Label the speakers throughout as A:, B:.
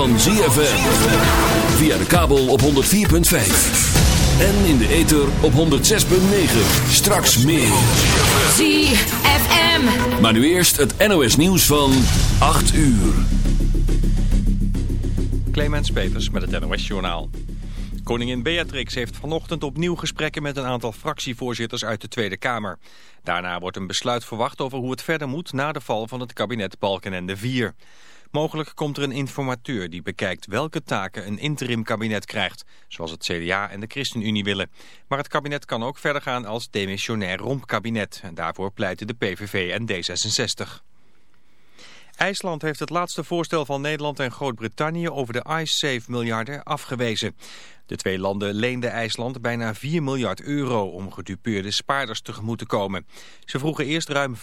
A: Van ZFM. Via de kabel op 104.5. En in de ether op 106.9. Straks meer.
B: ZFM.
A: Maar nu eerst het NOS nieuws van 8 uur.
C: Clemens Peters met het NOS-journaal. Koningin Beatrix heeft vanochtend opnieuw gesprekken met een aantal fractievoorzitters uit de Tweede Kamer. Daarna wordt een besluit verwacht over hoe het verder moet na de val van het kabinet Balkenende 4. Mogelijk komt er een informateur die bekijkt welke taken een interim kabinet krijgt, zoals het CDA en de ChristenUnie willen. Maar het kabinet kan ook verder gaan als demissionair rompkabinet. En daarvoor pleiten de PVV en D66. IJsland heeft het laatste voorstel van Nederland en Groot-Brittannië over de iSafe miljarden afgewezen. De twee landen leenden IJsland bijna 4 miljard euro om gedupeerde spaarders tegemoet te komen. Ze vroegen eerst ruim 5%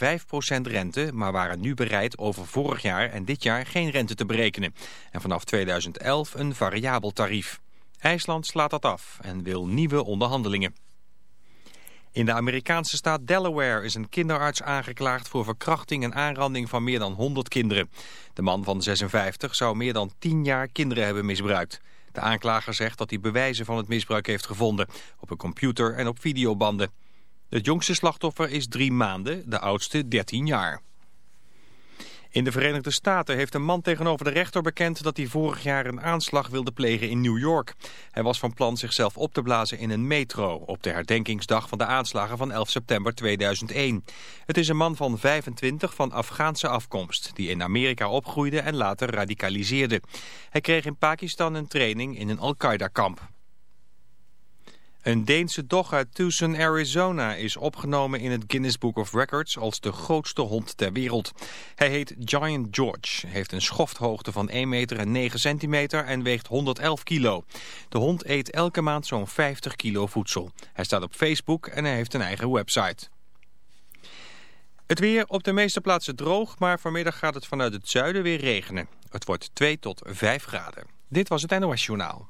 C: rente, maar waren nu bereid over vorig jaar en dit jaar geen rente te berekenen. En vanaf 2011 een variabel tarief. IJsland slaat dat af en wil nieuwe onderhandelingen. In de Amerikaanse staat Delaware is een kinderarts aangeklaagd voor verkrachting en aanranding van meer dan 100 kinderen. De man van 56 zou meer dan 10 jaar kinderen hebben misbruikt. De aanklager zegt dat hij bewijzen van het misbruik heeft gevonden, op een computer en op videobanden. Het jongste slachtoffer is drie maanden, de oudste 13 jaar. In de Verenigde Staten heeft een man tegenover de rechter bekend dat hij vorig jaar een aanslag wilde plegen in New York. Hij was van plan zichzelf op te blazen in een metro op de herdenkingsdag van de aanslagen van 11 september 2001. Het is een man van 25 van Afghaanse afkomst die in Amerika opgroeide en later radicaliseerde. Hij kreeg in Pakistan een training in een Al-Qaeda-kamp. Een Deense dog uit Tucson, Arizona is opgenomen in het Guinness Book of Records als de grootste hond ter wereld. Hij heet Giant George, heeft een schofthoogte van 1 meter en 9 centimeter en weegt 111 kilo. De hond eet elke maand zo'n 50 kilo voedsel. Hij staat op Facebook en hij heeft een eigen website. Het weer op de meeste plaatsen droog, maar vanmiddag gaat het vanuit het zuiden weer regenen. Het wordt 2 tot 5 graden. Dit was het NOS Journaal.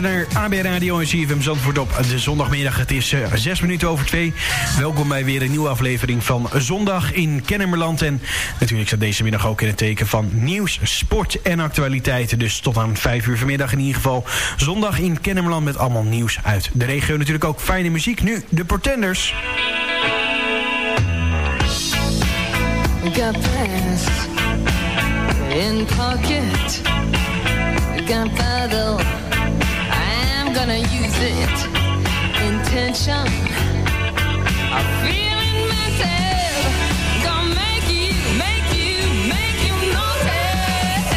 D: Naar AB Radio en CFM Zandvoort op de zondagmiddag. Het is eh, zes minuten over twee. Welkom bij weer een nieuwe aflevering van Zondag in Kennemerland. En natuurlijk staat deze middag ook in het teken van nieuws, sport en actualiteiten. Dus tot aan vijf uur vanmiddag in ieder geval. Zondag in Kennemerland met allemaal nieuws uit de regio. Natuurlijk ook fijne muziek. Nu de Portenders.
E: In gonna use it. Intention of feeling myself. Gonna make you, make you, make you notice.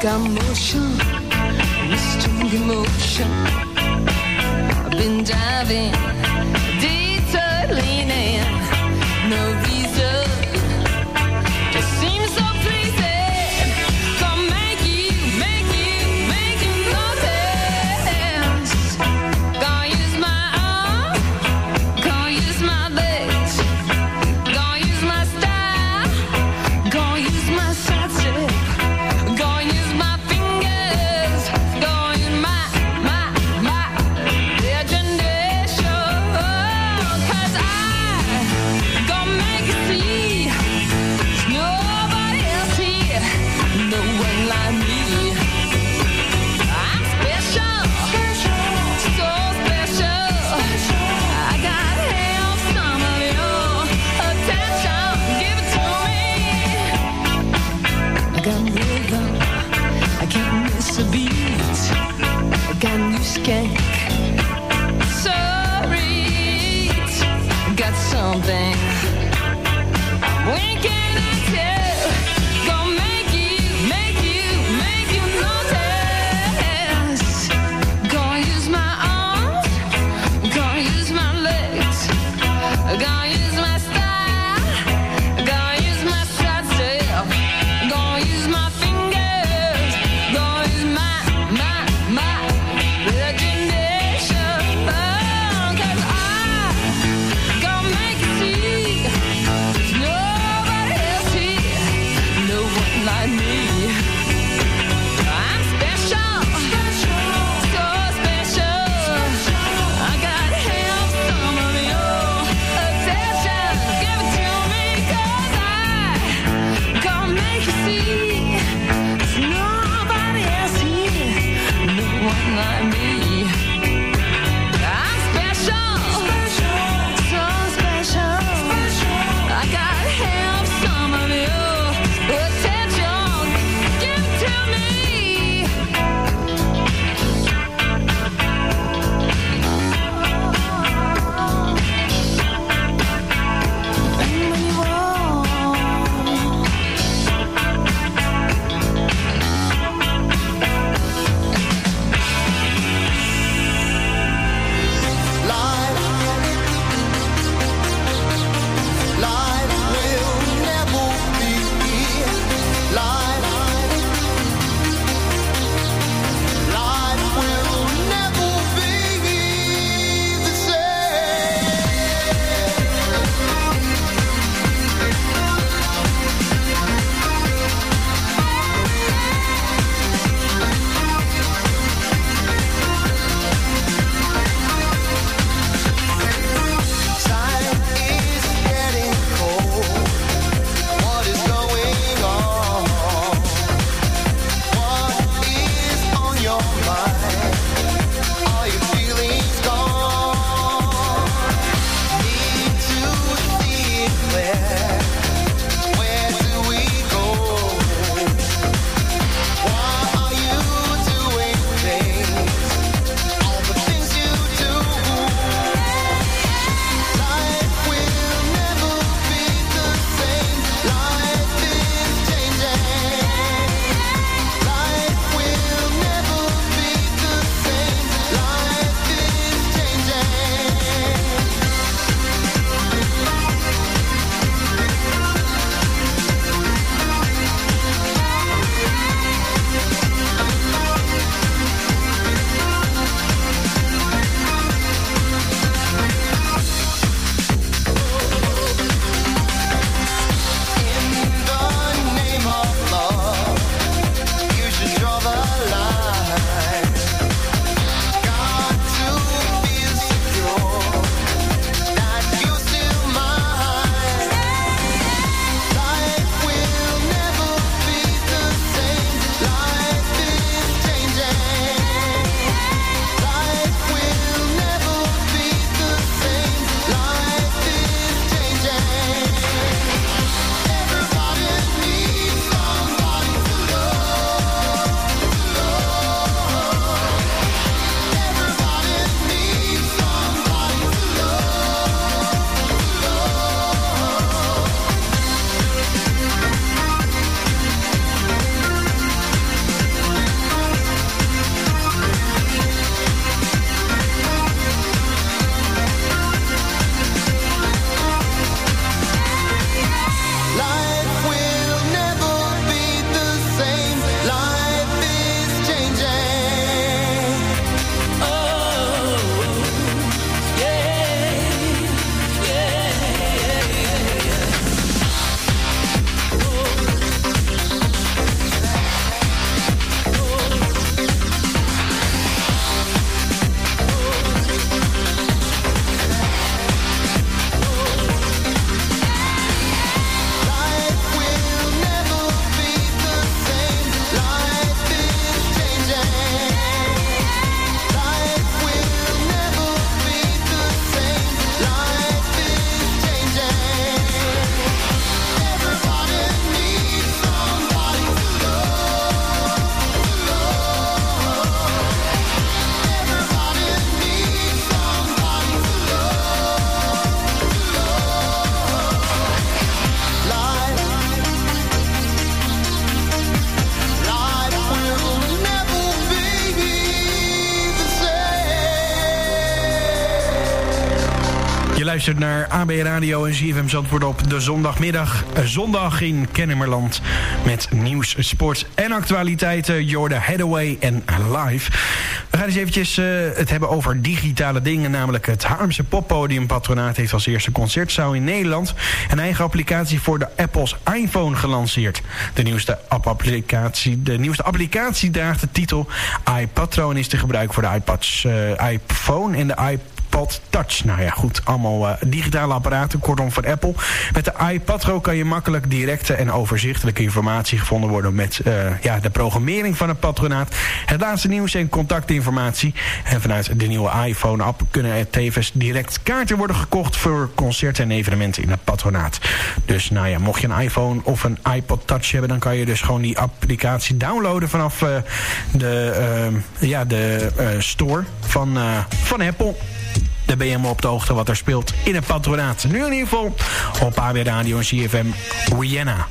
E: Got motion, strong emotion. I've been diving, detour leaning. No naar AB Radio en ZFM Zandvoort op de zondagmiddag. Zondag in Kennemerland met nieuws, sport en actualiteiten. Jordan Hathaway en live. We gaan eens eventjes eh, het hebben over digitale dingen. Namelijk het Haarlemse poppodiumpatronaat heeft als eerste concertzaal in Nederland... een eigen applicatie voor de Apple's iPhone gelanceerd. De nieuwste, app applicatie, de nieuwste applicatie draagt de titel iPatron is te gebruiken voor de iPads, eh, iPhone en de iPad Touch. Nou ja, goed, allemaal eh, digitale apparaten, kortom van Apple. Met de iPad Pro kan je makkelijk directe en overzichtelijke informatie gevonden worden... met eh, ja, de programmering van het patronaat, het laatste nieuws en contactinformatie. En vanuit de nieuwe iPhone-app kunnen er tevens direct kaarten worden gekocht... voor concerten en evenementen in het patronaat. Dus nou ja, mocht je een iPhone of een iPod Touch hebben... dan kan je dus gewoon die applicatie downloaden vanaf eh, de, ja, de store van, van Apple... Dan ben je helemaal op de hoogte wat er speelt in het patronaat. Nu in ieder geval op AB Radio en CFM Rihanna.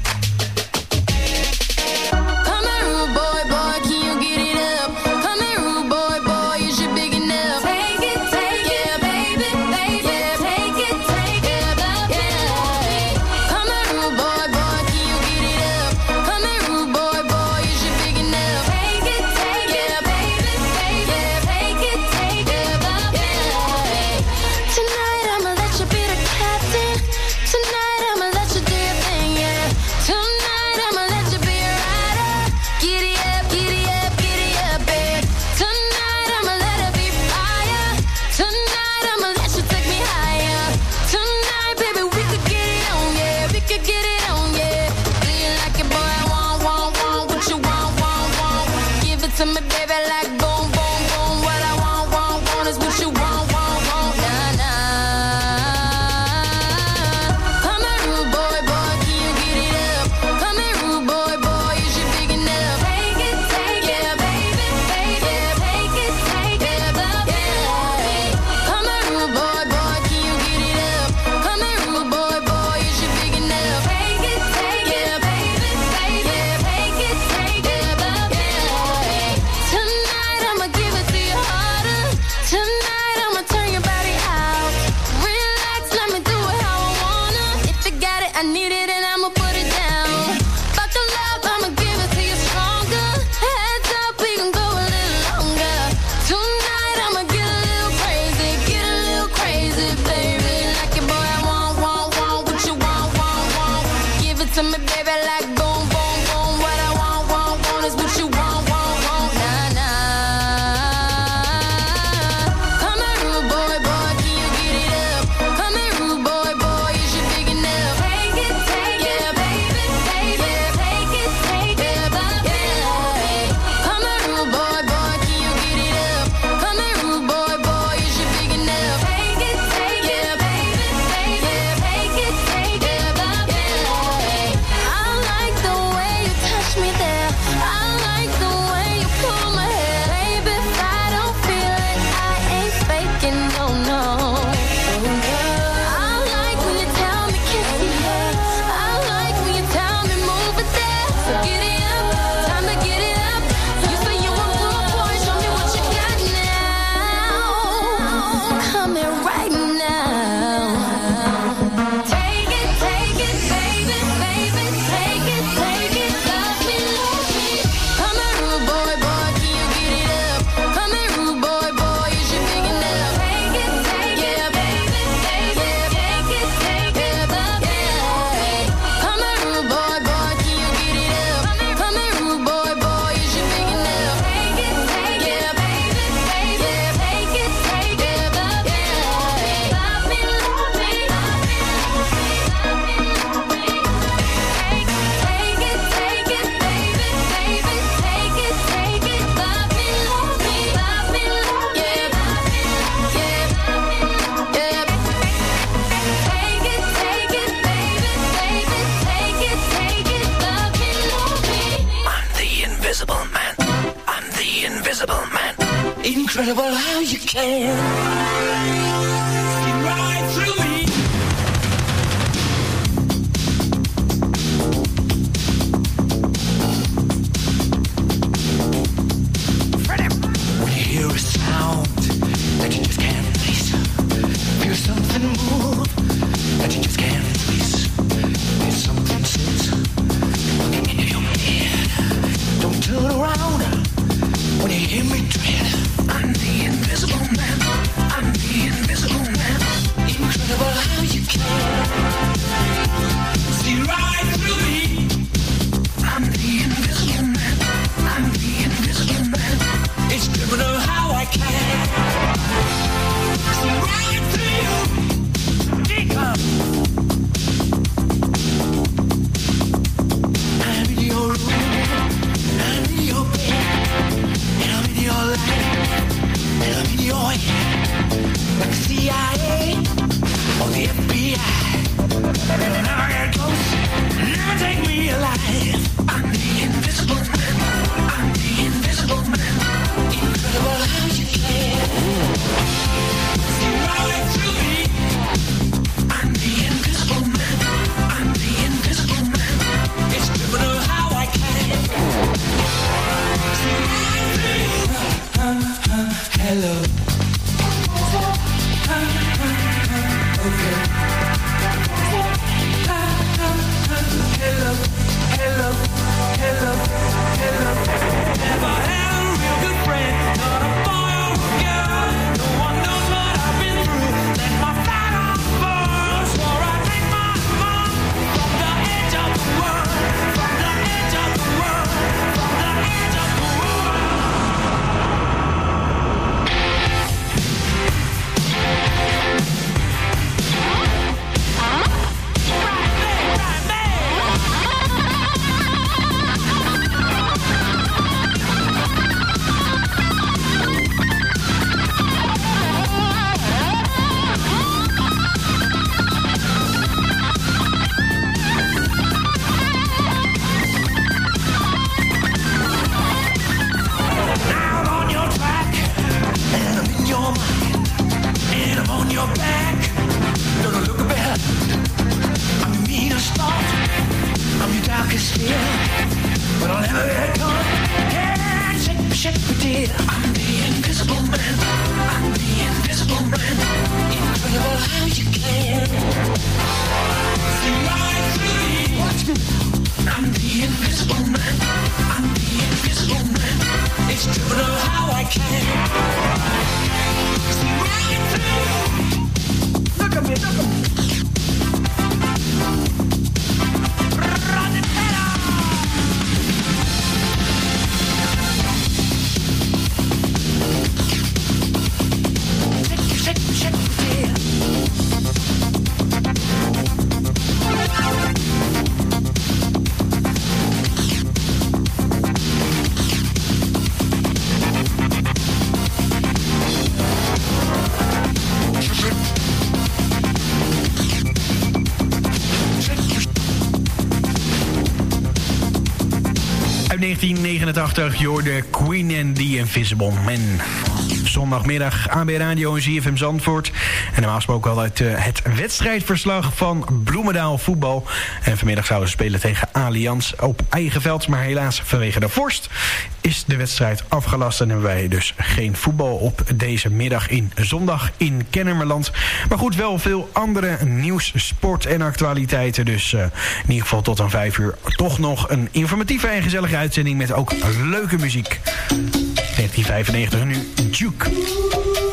F: invisible man. I'm the invisible man. Incredible how you can right through me.
D: 1989 je hoorde Queen and the Invisible Man. Zondagmiddag AB Radio en ZFM Zandvoort. En normaal gesproken al uit eh, het wedstrijdverslag van Bloemendaal voetbal. En vanmiddag zouden ze spelen tegen Allianz op eigen veld. Maar helaas vanwege de vorst is de wedstrijd afgelast. En hebben wij dus geen voetbal op deze middag in zondag in Kennemerland. Maar goed, wel veel andere nieuws, sport en actualiteiten. Dus eh, in ieder geval tot aan vijf uur toch nog een informatieve en gezellige uitzending met ook leuke muziek. 1995 en nu Duke.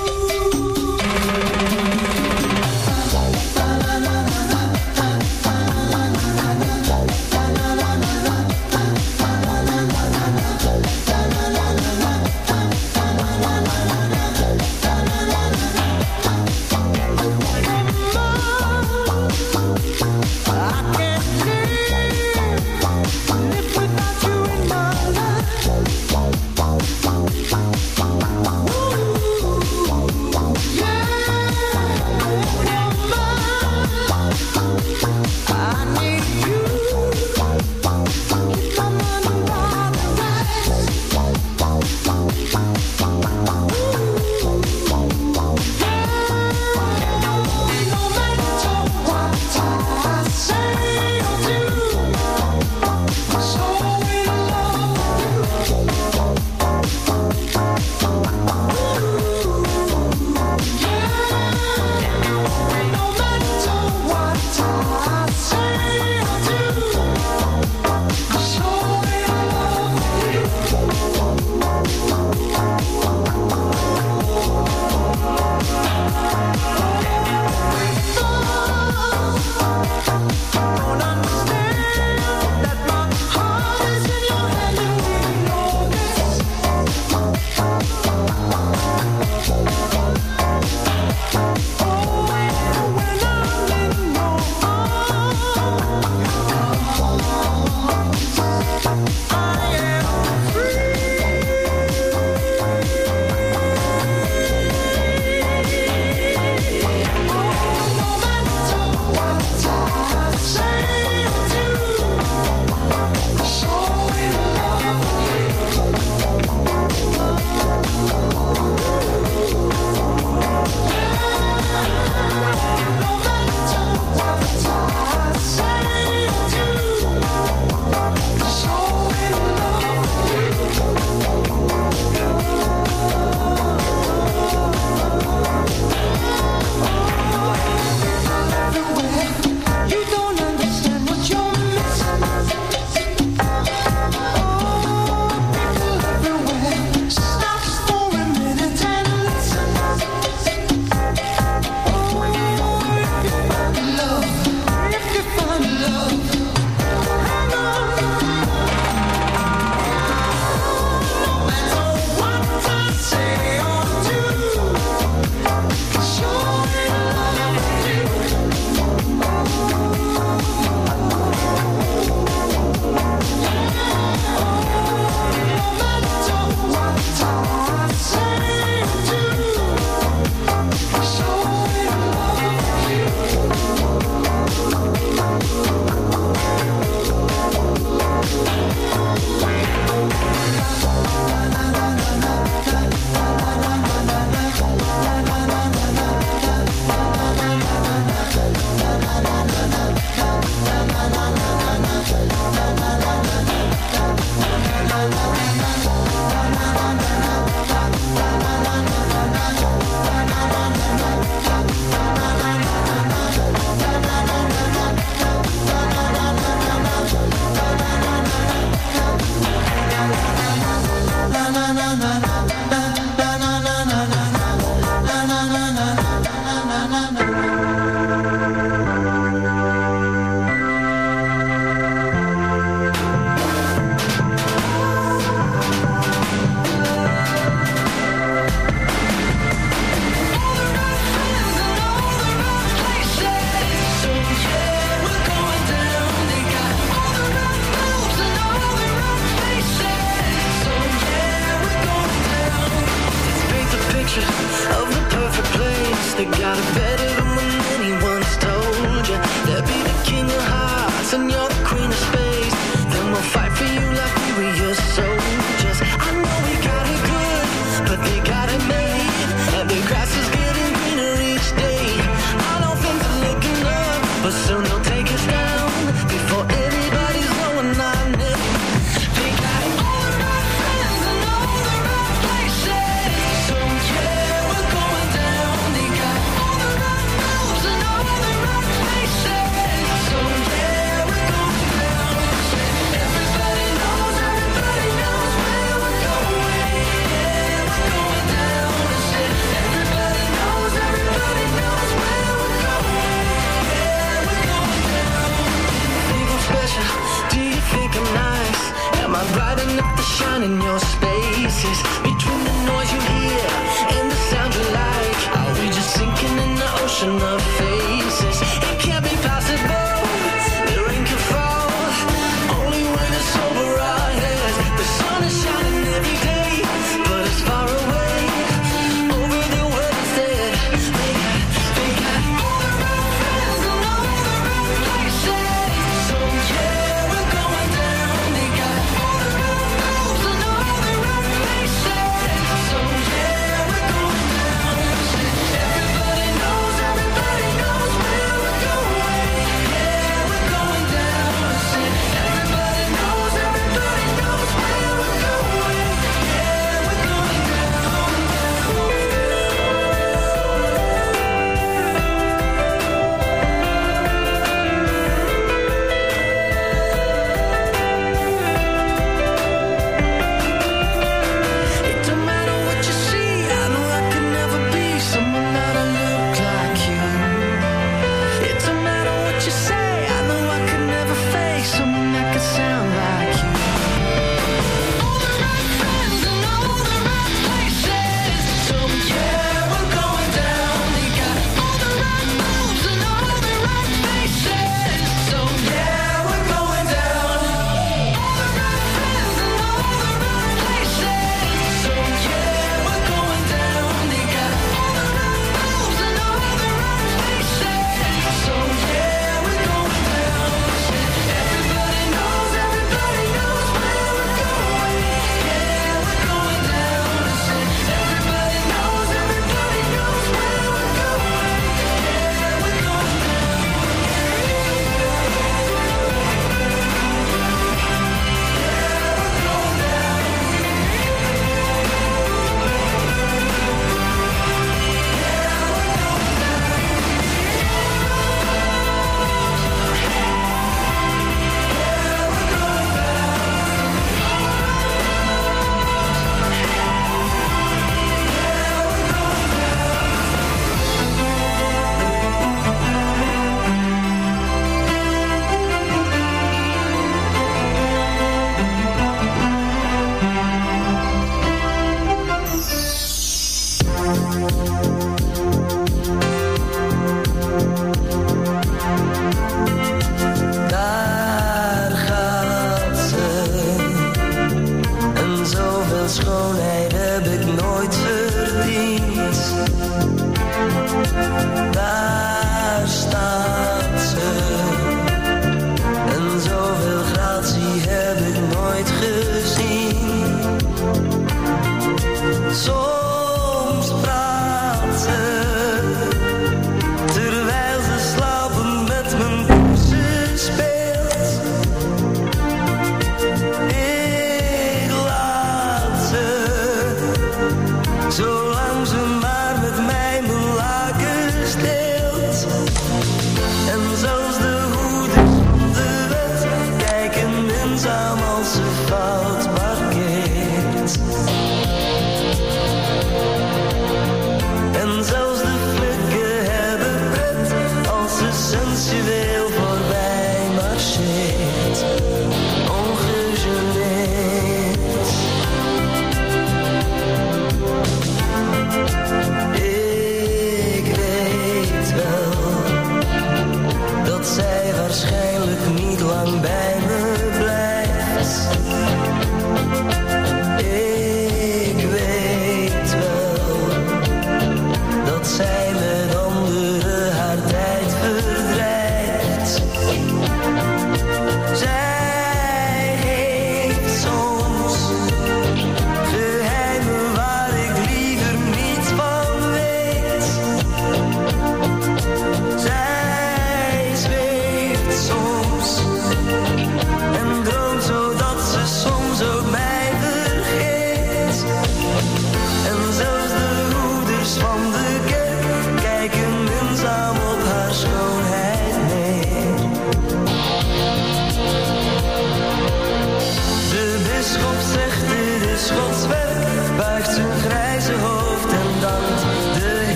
F: Your spaces?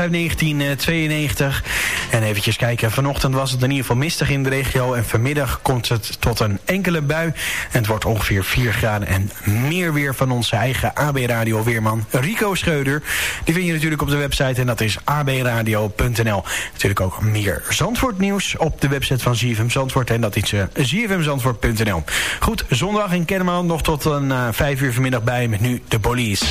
G: Eh, uit 1992. Eh, en eventjes kijken, vanochtend was het in ieder geval mistig in de regio... en vanmiddag komt het tot een enkele bui. En het wordt ongeveer 4 graden en meer weer van onze eigen AB-radio-weerman Rico Schreuder. Die vind je natuurlijk op de website en dat is abradio.nl. Natuurlijk ook meer Zandvoort nieuws op de website van ZFM Zandvoort... en dat is uh, Goed, zondag in Kennemerland nog tot een 5 uur vanmiddag bij met nu de police.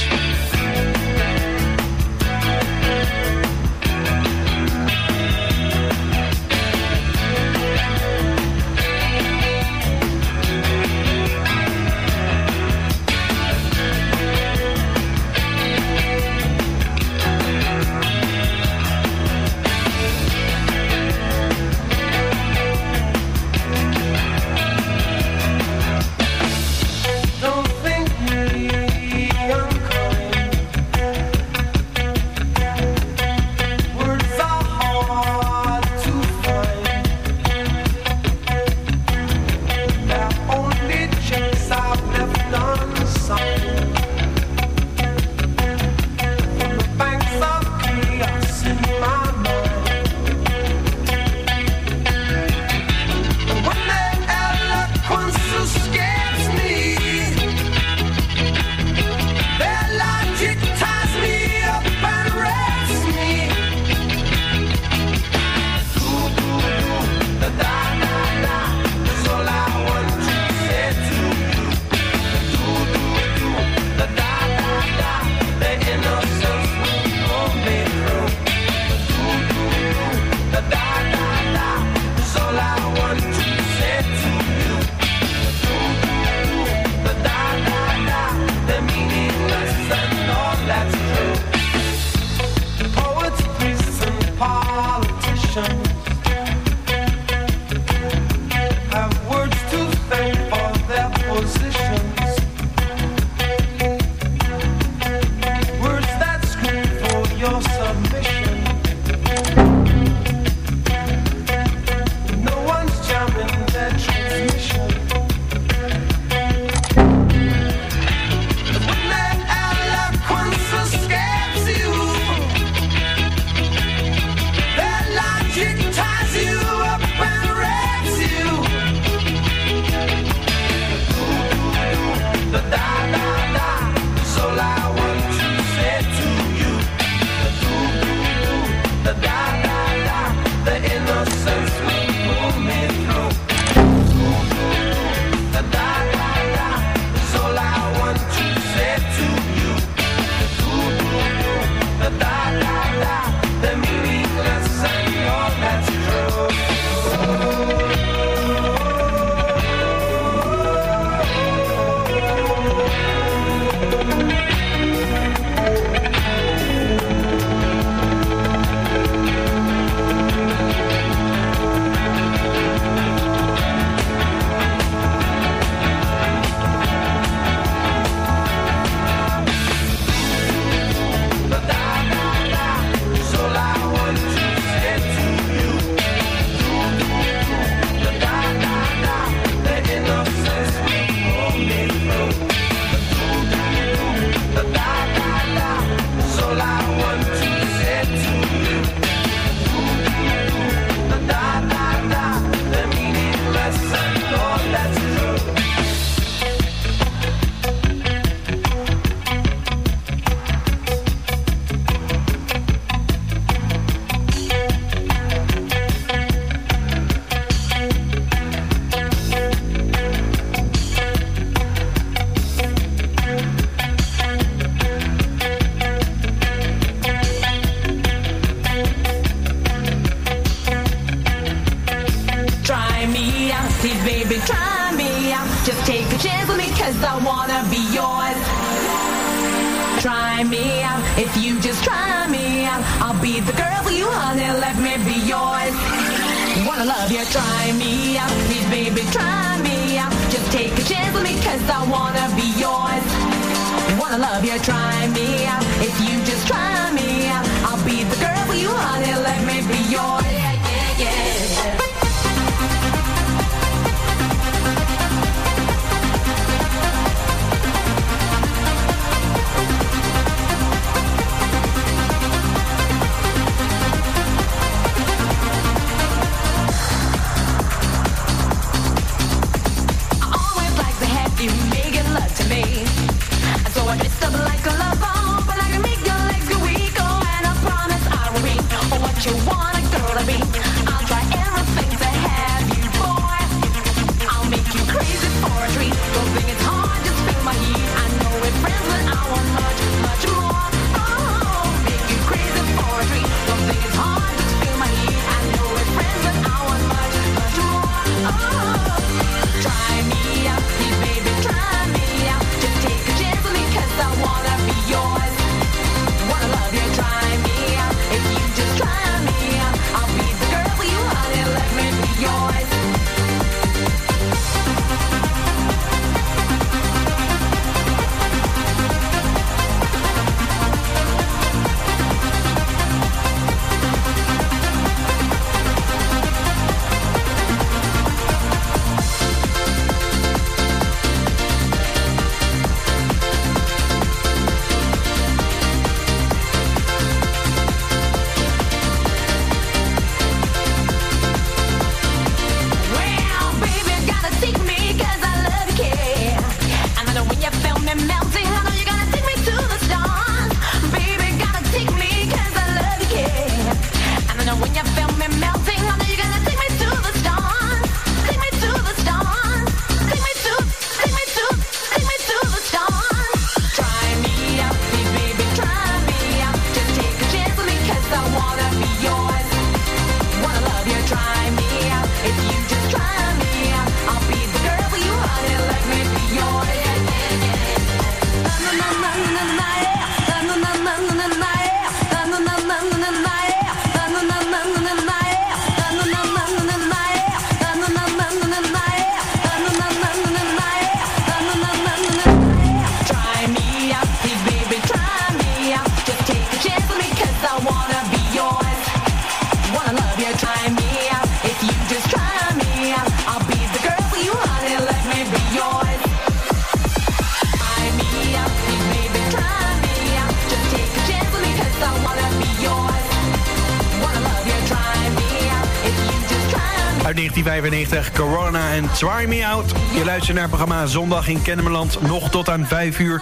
D: Corona en Try Me Out. Je luistert naar het programma Zondag in Kennemerland. Nog tot aan 5 uur.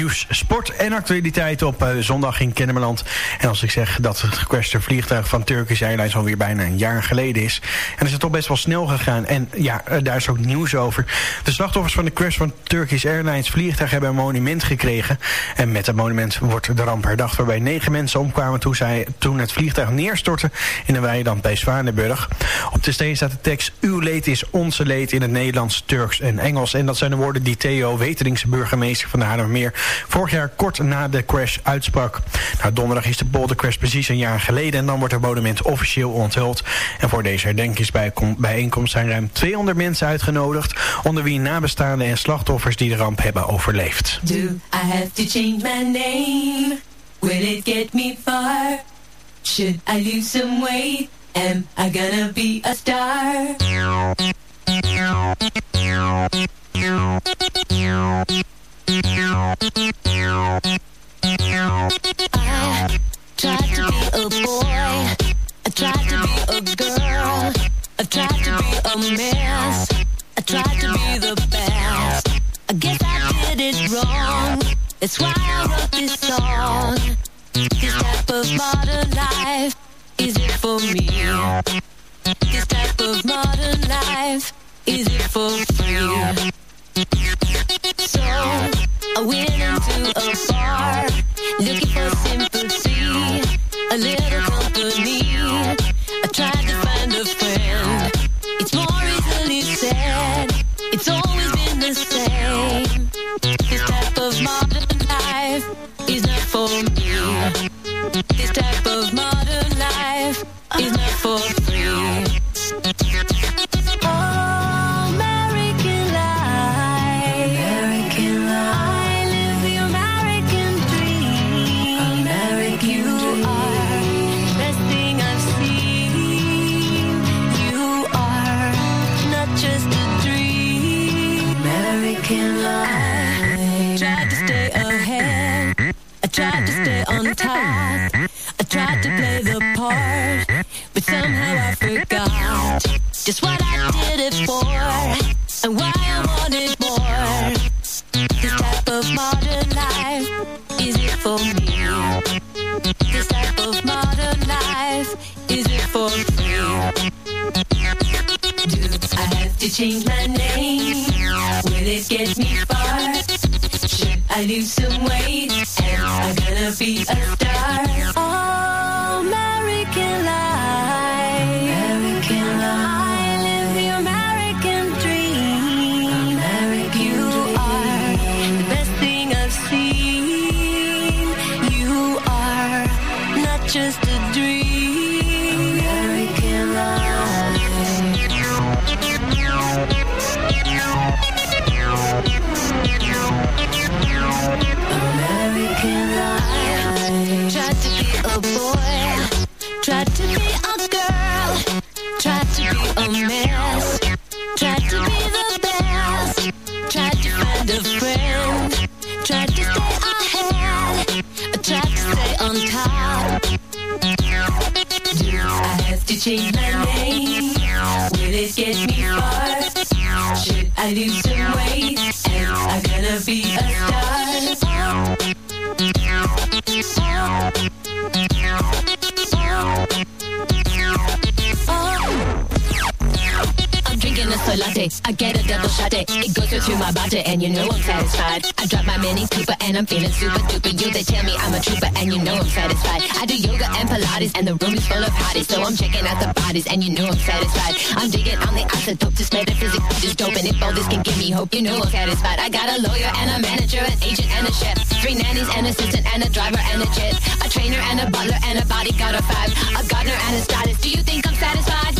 D: Nieuws, sport en actualiteit op eh, Zondag in Kennemerland. En als ik zeg dat het gecrashte vliegtuig van Turkish Airlines... alweer bijna een jaar geleden is. En is het toch best wel snel gegaan. En ja, eh, daar is ook nieuws over. De slachtoffers van de crash van Turkish Airlines vliegtuig... hebben een monument gekregen. En met het monument wordt de ramp herdacht... waarbij negen mensen omkwamen toen, zij, toen het vliegtuig neerstortte... in een weiland bij Zwanenburg. Op de steen staat de tekst... Uw leed is onze leed in het Nederlands, Turks en Engels. En dat zijn de woorden die Theo Weterings, burgemeester van de Haarlemmermeer... vorig jaar kort na de crash uitsprak. Nou, donderdag is de poldercrash precies een jaar geleden... en dan wordt het monument officieel onthuld. En voor deze herdenkingsbijeenkomst zijn ruim 200 mensen uitgenodigd... onder wie nabestaanden en slachtoffers die de ramp hebben overleefd.
H: Do I have to change my name? Will it get me far? Should I lose some weight? Am I gonna be a star?
I: A I
H: get a
I: double shot. It It goes right through my body, and you know I'm satisfied. I drop my mini Cooper, and I'm feeling super duper. You they tell me I'm a trooper, and you know I'm satisfied. I do yoga and Pilates, and the room is full of hotties, so I'm checking out the bodies, and you know I'm satisfied. I'm digging on the isotope, this metaphysics just dope, and if all this can give me hope, you know I'm satisfied. I got a lawyer and a manager, an agent and a chef, three nannies, and an assistant, and a driver and a jet, a trainer and a butler and a bodyguard of five, a gardener and a stylist. Do you think I'm satisfied?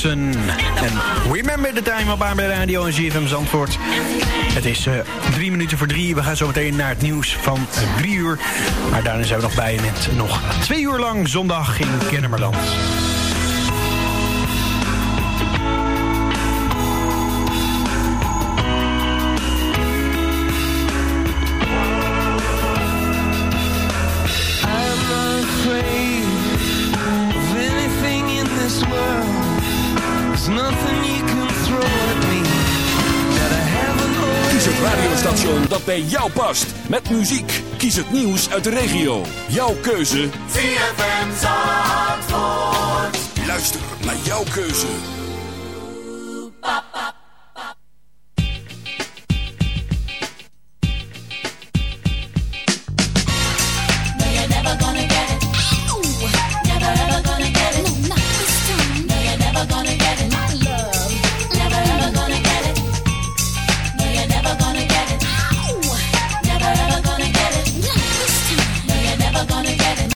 D: Jackson. En Remember the Time op AMB Radio en ZFM Zandvoort. Het is uh, drie minuten voor drie. We gaan zo meteen naar het nieuws van uh, drie uur. Maar daarna zijn we nog bij met nog twee uur lang zondag in Kennemerland.
A: bij jou past. Met muziek. Kies het nieuws uit de regio. Jouw keuze.
J: ZFM Zandvoort.
A: Luister naar jouw keuze.